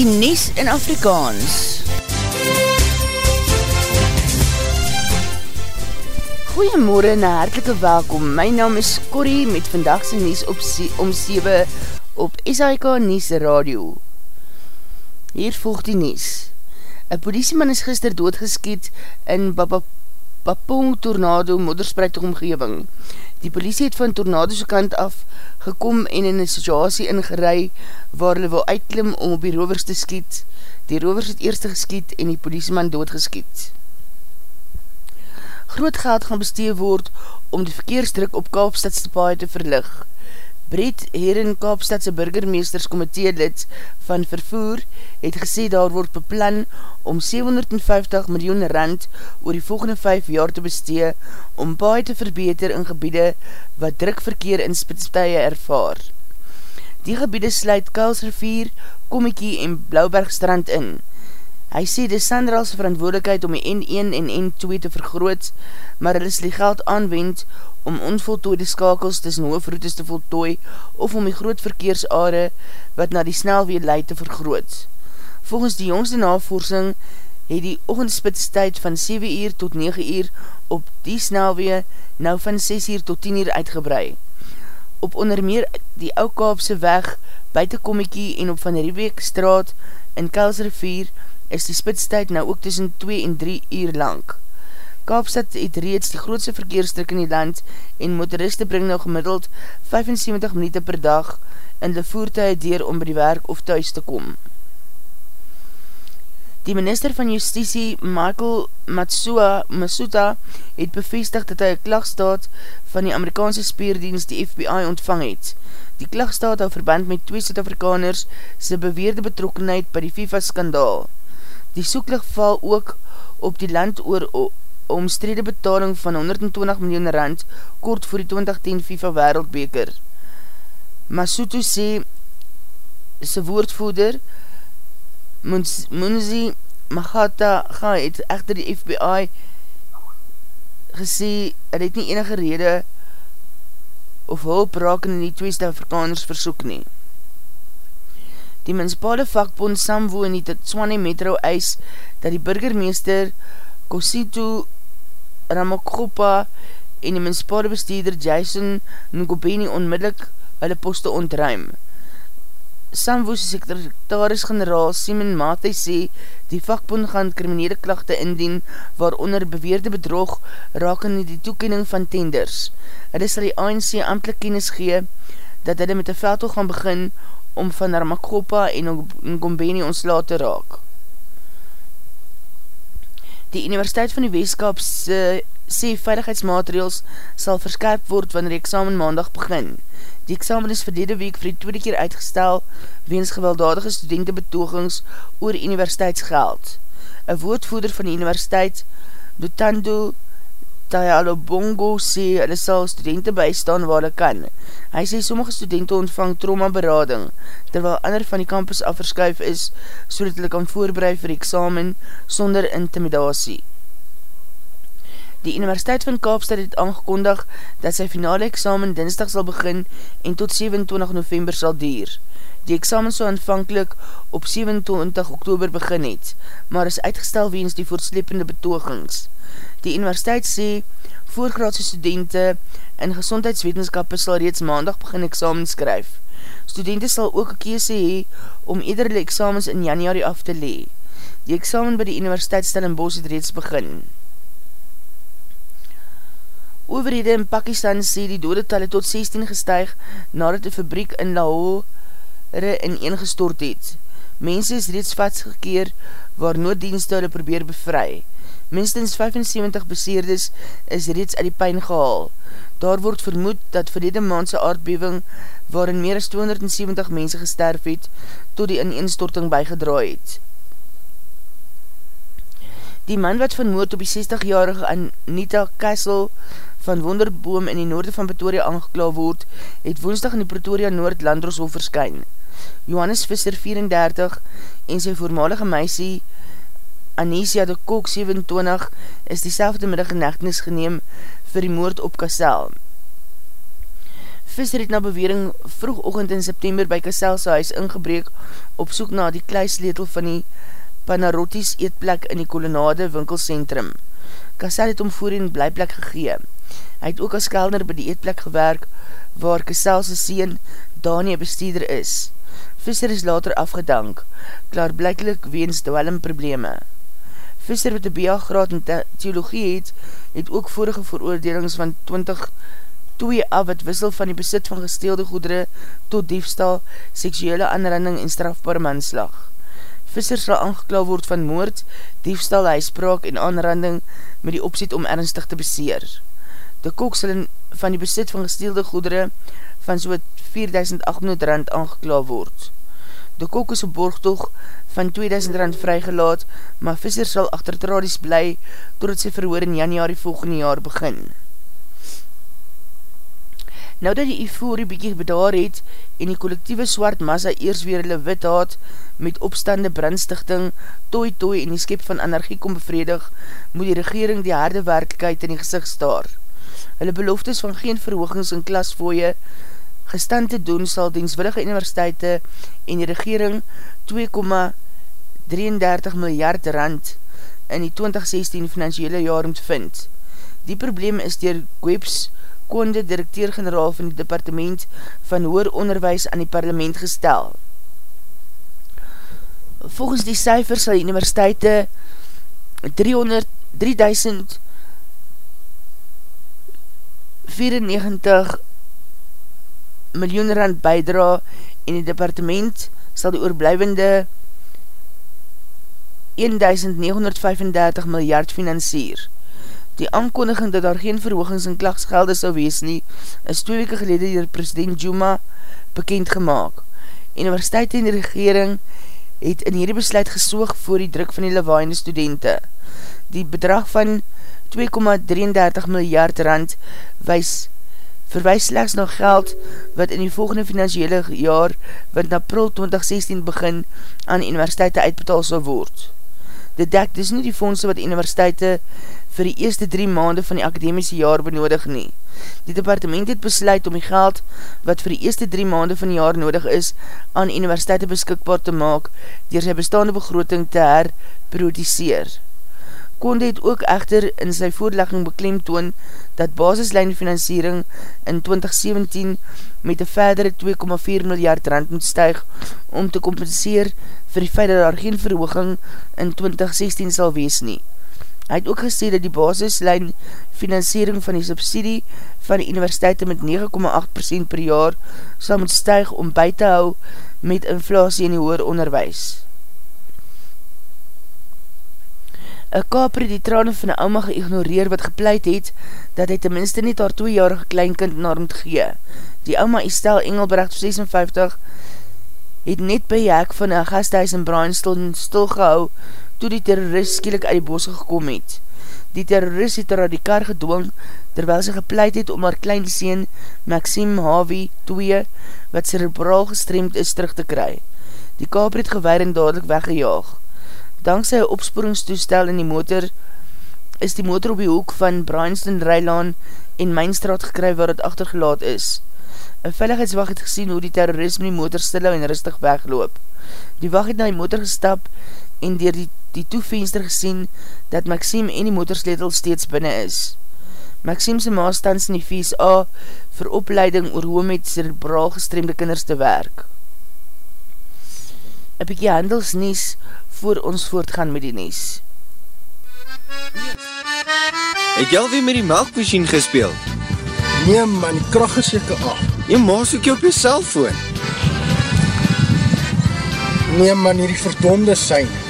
die Nies in Afrikaans. Goeiemorgen en hartelike welkom. My naam is Corrie met vandagse Nies op om 7 op SIK Nies Radio. Hier volg die Nies. Een politieman is gister doodgeskiet in Babapong Tornado modderspreid omgeving. Die politie het van Tornado's kant af gekom en in een situasie ingerei waar hulle wil uitklim om op die rovers te skiet. Die rovers het eerste geskiet en die politieman doodgeskiet. Groot geld gaan bestee word om die verkeersdruk op Kaapstadse paai te verlig. Bret Heren Kaapstadse burgermeesterskomitee lid van vervoer het gesê daar word beplan om 750 miljoen rand oor die volgende 5 jaar te bestee om paai te verbeter in gebiede wat drukverkeer in spitstuie ervaar. Die gebiede sluit Kuilsrivier, Kommekie en Blaubergstrand in. Hy sê dis Sandrals verantwoordelikheid om die N1 en N2 te vergroot, maar hulle sal die geld aanwend om onvoltooide skakels tussen hoofroutes te voltooi of om die groot verkeersare wat na die snelweer leid te vergroot. Volgens die jongste navorsing het die oogendspitstijd van 7 uur tot 9 uur op die snelweer nou van 6 uur tot 10 uur uitgebrei. Op onder meer die Oukaapse weg, buitenkommiekie en op Van Riebeek straat in Kelsrivier is die spitstijd nou ook tussen 2 en 3 uur lang. Kaapstad het reeds die grootste verkeerstrik in die land en motoriste bring nou gemiddeld 75 minuut per dag in die voertuig deur om by die werk of thuis te kom. Die minister van Justitie, Michael Matsua Masuta, het bevestig dat hy een klagstaat van die Amerikaanse speerdienst die FBI ontvang het. Die klagstaat hou verband met twee Zuid-Afrikaners sy beweerde betrokkenheid by die FIFA-skandaal. Die soeklig val ook op die land oor omstrede betaling van 120 miljoen rand kort voor die 2010 FIFA wereldbeker. Masuto sê sy woordvoeder Munzi Magata ga het echter die FBI gesê het het nie enige rede of hulp raak in die twee Afrikaners versoek nie. Die menspade vakbond Samwo in die Tswane Metro eis dat die burgermeester Kosito Ramakgopa en die menspade bestuurder Jason Ngobeni onmiddellik hulle poste ontruim. Samwo's sekretaris-generaal Simon Mathai sê die vakbond gaan kriminele klachte indien waaronder beweerde bedrog raak in die toekening van tenders. Hulle sal die ANC amptelik kennis gee dat hulle met die veldhoog gaan begin om van Ramakopa en Ngombeni ontslaat te raak. Die Universiteit van die Weeskap sê veiligheidsmaterials sal verskerp word wanneer die examen maandag begin. Die examen is verlede week vir die tweede keer uitgestel weens gewelddadige studentenbetogings oor universiteitsgeld. Een woordvoerder van die universiteit, Dotando Tayalo Bongo sê hulle sal studenten bystaan waar hulle kan. Hy sê sommige studenten ontvang trauma berading, terwyl ander van die campus afverskuif is, so dat hulle kan voorbereid vir examen sonder intimidatie. Die Universiteit van Kaapstad het aangekondig dat sy finale examen dinsdag sal begin en tot 27 november sal dier. Die examen so aanvankelijk op 27 oktober begin het, maar is uitgestel weens die voortslepende betogings. Die universiteit sê, voorgraadse studenten in gezondheidswetenskap sal reeds maandag begin examen skryf. Studenten sal ook een kese hee om ederle examens in januari af te lee. Die examen by die universiteit Stellenbosch het reeds begin. Overhede in Pakistan sê die dodetalle tot 16 gestuig nadat die fabriek in Lahore ineengestort het. Mense is reeds vastgekeer waar nooddienste hulle probeer bevry. Minstens 75 beseerdes is reeds uit die pijn gehaal. Daar word vermoed dat verlede maandse aardbeving waarin meer as 270 mense gesterf het, tot die ineenstorting bijgedraai het. Die man wat vermoord op die 60-jarige Anita Kessel van Wonderboom in die noorde van Pretoria aangekla word, het woensdag in die Pretoria Noord Landroshof verskyn. Johannes Visser 34 en sy voormalige meisie Anesia de Kok 27 is die selfde middag in nechtenis geneem vir die moord op Kassel. Visser het na bewering vroegochtend in September by Kasselse huis ingebreek op soek na die kluisletel van die Panarottis eetplek in die kolonade winkelcentrum. Kassel het om voorin blijplek gegee. Hy het ook as kelder by die eetplek gewerk waar Kasselse seen Danie bestuurder is. Visser is later afgedank, klaar blijklik weens dwellum probleme. Visser wat die BA-graad in theologie het, het ook vorige veroordelings van 20 2 af wat wissel van die besit van gesteelde goedere tot diefstal, seksuele aanranding en strafbare manslag. Visser sal aangeklaal word van moord, diefstal, huispraak en aanranding met die opzet om ernstig te beseer. De kok sal van die besit van gesteelde goedere van so 4800 rand aangeklaal word. De kok is op borgtoog van 2000 rand vrygelaat, maar Visser sal achter tradies bly totdat sy verhoor in januari volgende jaar begin. Nou dat die euforie bykie bedaar het en die collectieve swart massa eers weer hulle wit haat met opstande brandstichting, tooi tooi en die skep van anarchie kom bevredig, moet die regering die harde werkelijkheid in die gezicht staar. Hulle beloftes van geen verhoogings in klasfooie gestand te doen sal dienswillige universiteite en die regering 2,33 miljard rand in die 2016 financiële jaar ontvind. Die probleem is dier Gwebs Konde, directeur-generaal van die departement van hoer onderwijs aan die parlement gestel. Volgens die cijfers sal die universiteite 300, 3094 miljoen rand bijdra en die departement sal die oorblijvende 1935 miljard financier. Die aankondiging dat daar geen verhoogings in klagsgelde sal wees nie, is twee weke gelede dier president Juma bekend gemaakt. Universiteit en die regering het in hierdie besluit gesoog voor die druk van die lawaaiende studenten. Die bedrag van 2,33 miljard rand wees, verwijs slechts na geld wat in die volgende financiële jaar, wat in april 2016 begin, aan universiteite uitbetaal sal word. Dit dek dus nie die fondse wat universiteite vir die eerste drie maande van die akademiese jaar benodig nie. Die departement het besluit om die geld wat vir die eerste drie maande van die jaar nodig is aan universiteite beskikbaar te maak dier sy bestaande begroting te herproduceer. Konde het ook echter in sy voorlegging beklem toon dat basislijnfinansiering in 2017 met een verdere 2,4 miljard rand moet stuig om te compenseer vir die feit dat daar geen verhooging in 2016 sal wees nie. Hy het ook gesê dat die basislijn financiering van die subsidie van die universiteite met 9,8% per jaar sal moet stuig om by te hou met inflatie in die hoer onderwijs. Een kaper die trane van die ouma geignoreer wat gepleit het dat hy tenminste net haar tweejarige kleinkind naar moet gee. Die ouma Estelle Engelbrecht 56 het net by hek van een gasthuis in Brainstil stilgehou toe die terrorist skielik uit die bosse gekom het. Die terrorist het haar die kar gedwong, terwyl sy gepleit het om haar klein sien, Maxime Havie 2, wat cerebraal gestreemd is, terug te kry. Die kaper het gewaar en dadelijk weggejaag. Dankzij een opsporingstoestel in die motor, is die motor op die hoek van Brainston Rijlaan en Mijnstraat gekry waar het achtergelaat is. Een veiligheidswacht het gesien hoe die terrorist met die motor stil en rustig wegloop. Die wacht het na die motor gestap en dier die, die toevenster gesien dat Maxime en die motorsletel steeds binnen is. Maxime se maas stans in die VSA vir opleiding oor hoe met cerebraal gestreemde kinders te werk. Een bykie handelsnies voor ons voortgaan met die nies. Het jy alweer met die melkmachine gespeeld? Nee man, die kracht is jyke af. Jy maas ook jy op jy cellfoon. Nee man, hierdie verdonde syne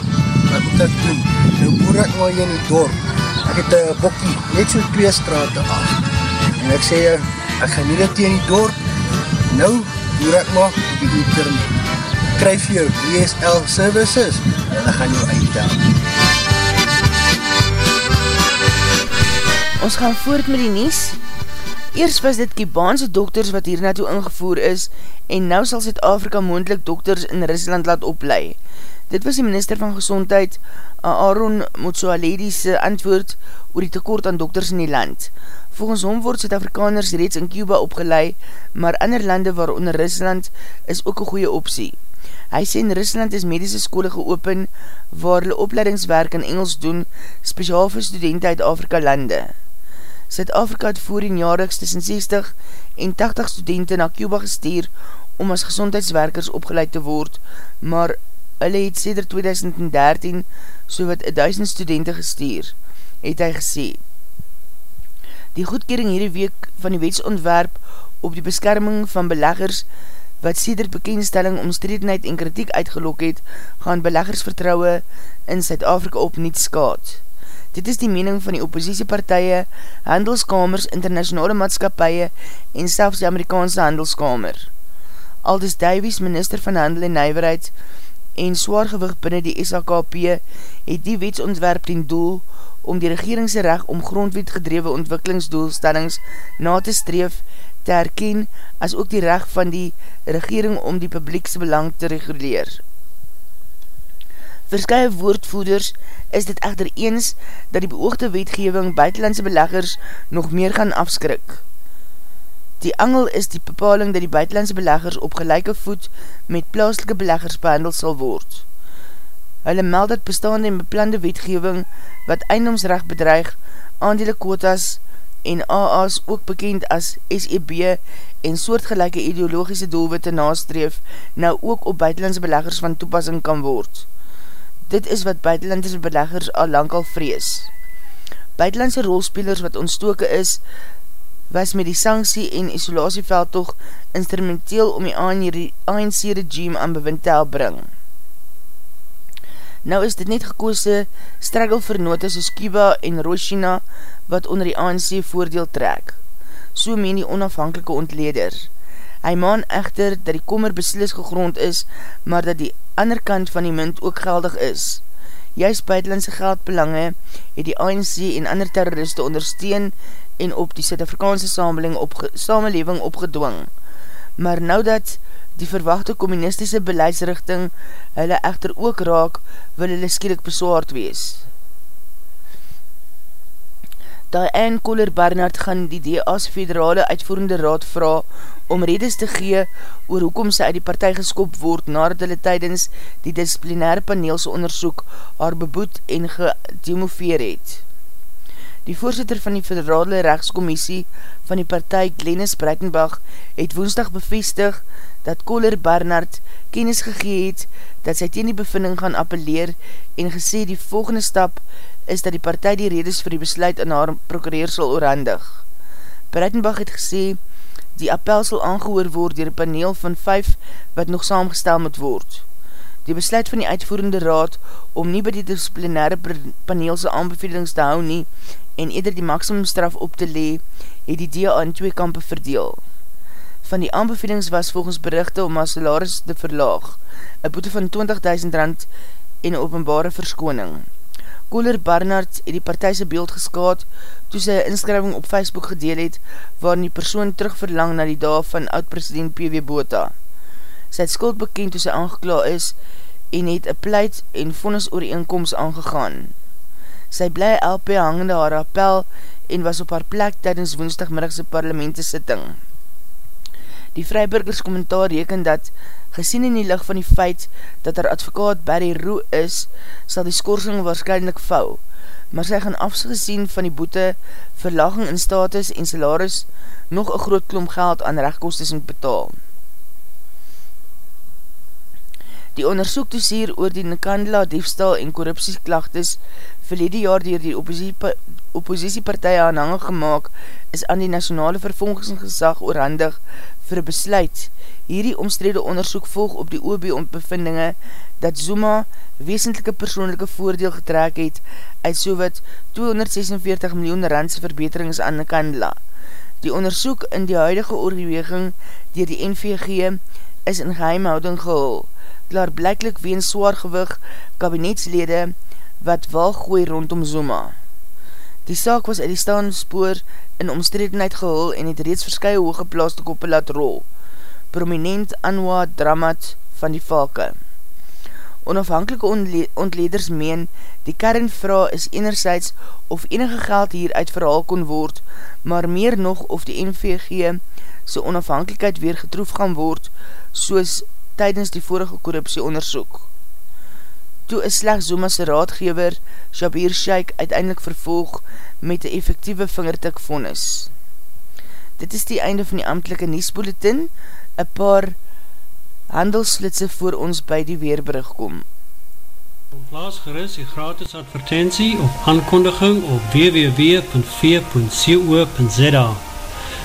wat moet ek doen? Nou boer ek maar hier in die dorp. Ek het een bokkie, net so twee straten af. En ek sê, ek gaan nie dit in die dorp, Nou, hoe ek maak op die internet. Kryf jou DSL services en hulle gaan jou uitdaan. Ons gaan voort met die nies. Eers was dit Kibaanse dokters wat hier naartoe ingevoer is en nou sal Zuid-Afrika moendlik dokters in Rusland laat oplei. Dit was die minister van gezondheid Aaron Motsoaledi'se antwoord oor die tekort aan dokters in die land. Volgens hom word Zuid-Afrikaners reeds in Cuba opgelei, maar ander lande waaronder Rusland is ook een goeie optie. Hy sê in Rusland is medische skole geopen waar hulle opleidingswerk in Engels doen, speciaal vir studenten uit Afrika lande. Zuid-Afrika het voorin jaarliks tussen 60 en 80 studenten na Cuba gestuur om as gezondheidswerkers opgeleid te word, maar hulle het sêder 2013 so wat 1000 studenten gestuur, het hy gesê. Die goedkering hierdie week van die wetsontwerp op die beskerming van beleggers wat sêder bekendstelling om stredenheid en kritiek uitgelok het, gaan beleggersvertrouwe in Zuid-Afrika op niet skaad. Dit is die mening van die oppositiepartije, handelskamers, internationale maatskapie en selfs die Amerikaanse handelskamer. Aldus Davies, minister van Handel en Nijverheid en zwaargewicht binnen die SAKP, het die wetsontwerp ten doel om die regeringse recht om grondwet gedrewe ontwikkelingsdoelstellings na te streef, te herken, as ook die recht van die regering om die publiekse belang te reguleer. Verskye woordvoeders is dit echter eens dat die beoogde wetgeving buitenlandse beleggers nog meer gaan afskrik. Die angel is die bepaling dat die buitenlandse beleggers op gelijke voet met plaaslike beleggers behandeld sal word. Hulle meld dat bestaande en beplande wetgeving wat eindomsrecht bedreig, aandele quotas en AA's ook bekend as SEB en soortgelijke ideologische doelwitte nastreef nou ook op buitenlandse beleggers van toepassing kan word. Dit is wat buitenlandse beleggers al lang al vrees. Buitenlandse rolspelers wat ontstoke is, was met die sanksie en isolatieveld toch instrumenteel om die ANC regime aan bewind te helbring. Nou is dit net gekoose struggle vir note soos Cuba en Roshina wat onder die ANC voordeel trek. So meen die onafhankelike ontleder. Hy maan echter dat die kommer beslis gegrond is, maar dat die ander kant van die munt ook geldig is. Juist buitenlandse geldbelange het die ANC en ander terroriste ondersteun en op die Suid-Afrikaanse samenleving opgedwing. Maar nou dat die verwachte communistische beleidsrichting hulle echter ook raak, wil hulle skielik beswaard wees. Diane Koller-Barnard gaan die DA's federale uitvoerende raad vraag om redes te gee oor hoekom sy uit die partij geskop word nadat hulle tydens die disciplinaire paneelse onderzoek haar beboet en gedemoveer het. Die voorzitter van die federale rechtscommissie van die partij Glennis Breitenbach het woensdag bevestig dat Kohler Barnard kennis gegee het dat sy teen die bevinding gaan appeleer en gesê die volgende stap is dat die partij die redes vir die besluit aan haar prokureer sal oorhandig. Breitenbach het gesê Die appel sal aangehoor word dier een paneel van 5 wat nog saamgestel moet word. Die besluit van die uitvoerende raad om nie by die disciplinaire paneelse aanbevelings te hou nie en eerder die maksimumstraf op te lee, het die DA in twee kampe verdeel. Van die aanbevelings was volgens berichte om as salaris te verlaag, een boete van 20.000 rand en openbare verskoning. Kohler Barnard het die partijse beeld geskaad toe sy inskrywing op Facebook gedeel het waarin die persoon terugverlang na die dag van oud-president P.W. Bota. Sy het skuld bekend toe sy aangekla is en het een pleit en vonnis oor die inkomst aangegaan. Sy bly LP hangende haar appel en was op haar plek tydens woensdagmiddagse parlemente sitting. Die Vryburgers kommentaar reken dat Gesien in die licht van die feit dat haar advokaat Barry Roe is, sal die skorsing waarschijnlijk vou, maar sy gaan afgesien van die boete, verlaging in status en salaris nog een groot klomp geld aan rechtkostes moet betaal. Die onderzoek toes hier oor die Nkandela diefstal en korruptieklachtes verlede jaar dier die oppositiepartij aanhange gemaakt is aan die nationale vervolgingsgesag oorhandig vir besluit Hierdie omstrede onderzoek volg op die OB ontbevindinge dat Zuma wesentelike persoonlijke voordeel getrek het uit so wat 246 miljoen randse verbeterings aan Nkandela. Die onderzoek in die huidige oorweging dier die NVG is in geheimhouding gehul, klaar blijklik weens zwaargewig kabinetslede wat wel gooi rondom Zuma. Die saak was uit die staande spoor in omstredenheid gehul en het reeds verskye hooggeplaaste koppe laat rol. Prominent Anwa Dramat van die Valke. Onafhankelike ontleders meen, die kernvra is enerzijds of enige geld hier uit verhaal kon word, maar meer nog of die NVG sy onafhankelijkheid weer getroef gaan word, soos tydens die vorige korruptie onderzoek. Toe is slechts Zuma's raadgever, Shabir Sheikh, uiteindelik vervolg met die effectieve vingertik vonnis. Dit is die einde van die amtelike Niesbulletin, een paar handelslitse voor ons by die weerbrug kom. Plaas gerust die gratis advertentie of aankondiging op www.v.co.za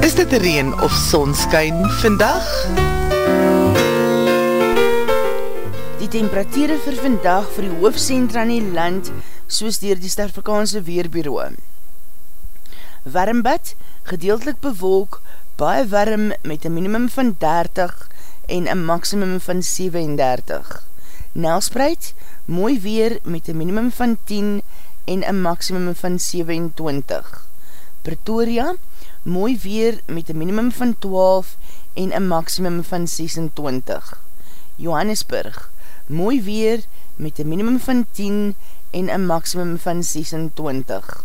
Is dit reen of sonskyn vandag? Die temperatuur vir vandag vir die hoofdcentra in die land soos dier die Sterfrikaanse Weerbureau. Warmbad, gedeeltelik bewolk, baie warm met een minimum van 30 en een maximum van 37. Nelspreid, mooi weer met een minimum van 10 en een maximum van 27. Pretoria, mooi weer met een minimum van 12 en een maximum van 26. Johannesburg, mooi weer met een minimum van 10 en een maximum van 26.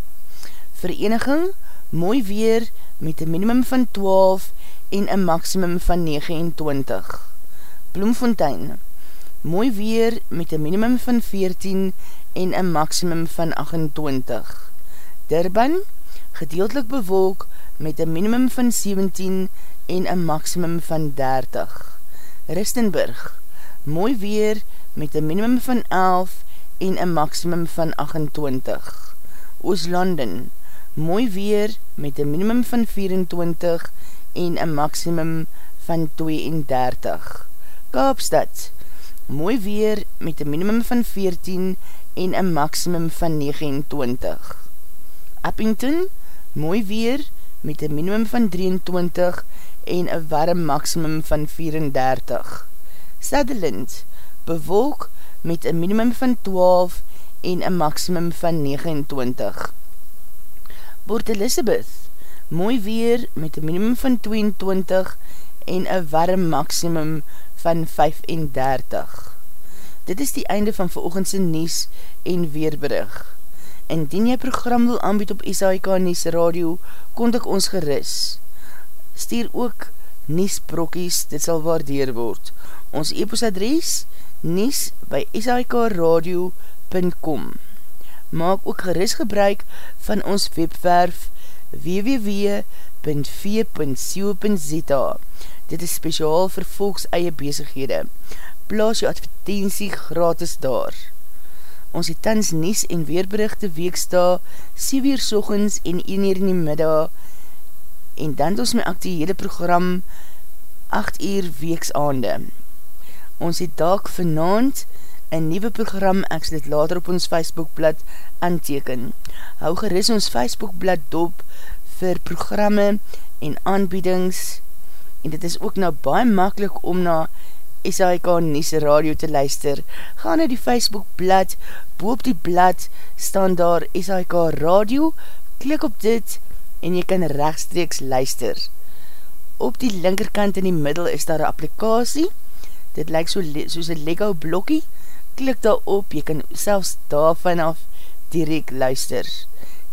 Vereniging, mooi weer met een minimum van 12 en een maximum van 29. Bloemfontein, mooi weer met een minimum van 14 en een maximum van 28. Durban, gedeeltelik bewolk met een minimum van 17 en een maximum van 30. Ristenburg, mooi weer met een minimum van 11 en een maximum van 28. Ooslanden, mooi weer met een minimum van 24 en een maximum van 32. Kaapstad, mooi weer met een minimum van 14 en een maximum van 29. Uppington, mooi weer met een minimum van 23 en een warm maximum van 34. Sutherland, bewolk met een minimum van 12 en een maximum van 29. Port Elizabeth, mooi weer met een minimum van 22 en een warm maximum van 35. Dit is die einde van veroogendse Nies en Weerbrug. Indien jy program wil aanbied op SAIK Nies Radio, kontak ons geris. Stuur ook Nies Brokkies, dit sal waardeer word. Ons e-postadres, nies by sikradio.com Maak ook geris gebruik van ons webwerf www.v.co.za Dit is speciaal vir volks eie bezighede. Plaas jou advertentie gratis daar. Ons het tans nies en weerberichte weeksta 7 uur sochens en 1 uur in die middag en dan ons my actiehede program 8 uur weeksaande. Ons het daak vanavond een nieuwe program, ek sal dit later op ons Facebookblad aanteken. Hou geris ons Facebookblad dop vir programme en aanbiedings en dit is ook nou baie makkelijk om na SAIK Nies Radio te luister. Ga na die Facebookblad, boop die blad, staan daar SAIK Radio, klik op dit en jy kan rechtstreeks luister. Op die linkerkant in die middel is daar een applikasie, dit lyk so, soos een Lego blokkie, klik daar op, jy kan selfs daar vanaf direct luister.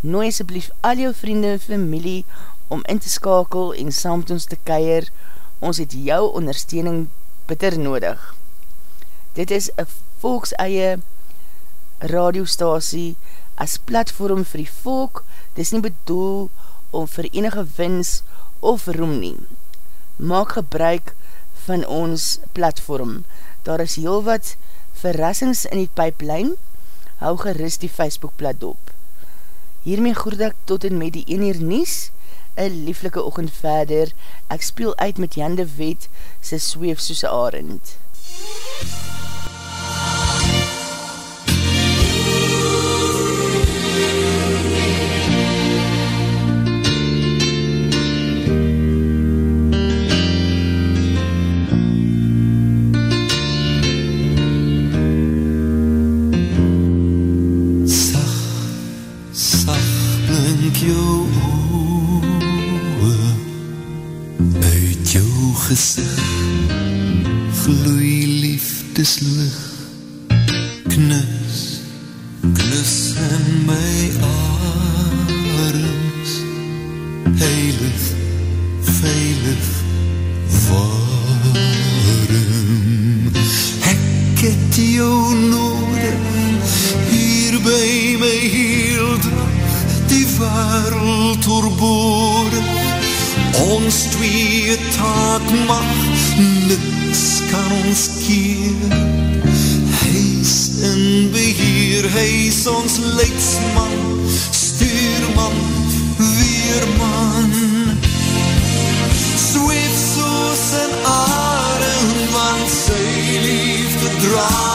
Nooi asblief al jou vriende en familie om in te skakel en saam met ons te keier, ons het jou ondersteuning bitter nodig. Dit is een volks eie radiostasie as platform vir die volk, dit is nie bedoel om vir enige wins of roem nie. Maak gebruik van ons platform. Daar is heel wat verrassings in die pipeline, hou gerust die Facebookblad op. Hiermee groet ek tot en met die 1 uur nies, een lieflike ochend verder, ek speel uit met Jan de Wet, sy zweef soos arend. MUZIEK het jou nodig. Hier by my heel dag die wereld oorboord. Ons twee taak mag niks kan ons keer. Hy is in beheer, hy is ons leidsman, stuurman, weerman. Zweef soos in arend, want sy liefde draai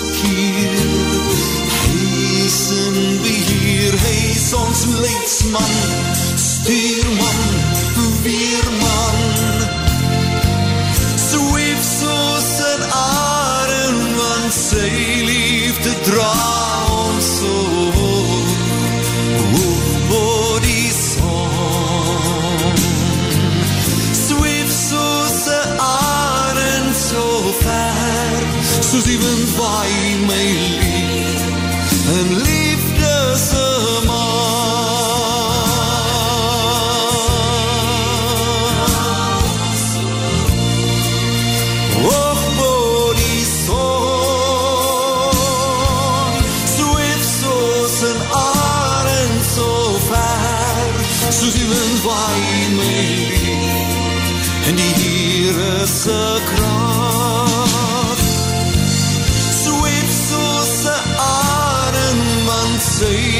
keer Hees in beheer, hees ons leidsman Stuurman so iemand waar hy my lief in die Heere se kracht. So heb so se arend man sê